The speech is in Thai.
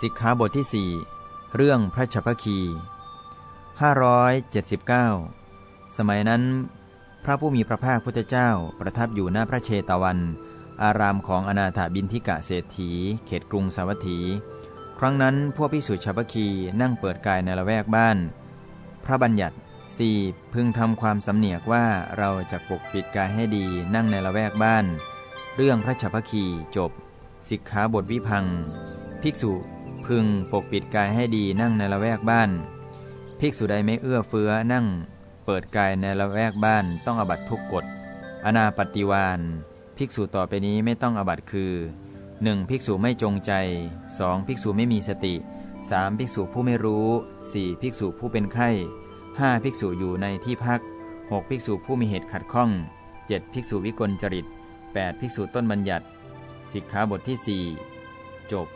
สิกขาบทที่ 4 เรื่องพระชพคี 579 สมัยนั้น พระผู้มีพระภาคพุทธเจ้าประทับอยู่หน้าพระเชตวัน อารามของอนาถาบินทิกะเศรษฐี เขตกรุงสาวัตถี ครั้งนั้นพวกพิสุชพคีนั่งเปิดกายในละแวกบ้าน พระบัญญัติ 4. พึงทำความสำเนียกว่าเราจะปกปิดกายให้ดีนั่งในละแวกบ้าน เรื่องพระชพคีจบ สิกขาบทวิพัง ภิกษุ พึงปกปิดกายให้ดีนั่งในละแวกบ้าน ภิกษุใดไม่เอื้อเฟื้อนั่งเปิดกายในละแวกบ้านต้องอบัตทุกกฎ อนาปฏิวานภิกษุต่อไปนี้ไม่ต้องอบัตคือ 1. ภิกษุไม่จงใจ 2. ภิกษุไม่มีสติ 3. ภิกษุผู้ไม่รู้ 4. ภิกษุผู้เป็นไข้ 5. ภิกษุอยู่ในที่พัก 6. ภิกษุผู้มีเหตุขัดข้อง 7. ภิกษุวิกลจริต 8. ภิกษุต้นบัญญัติ สิกขาบทที่ 4 จบ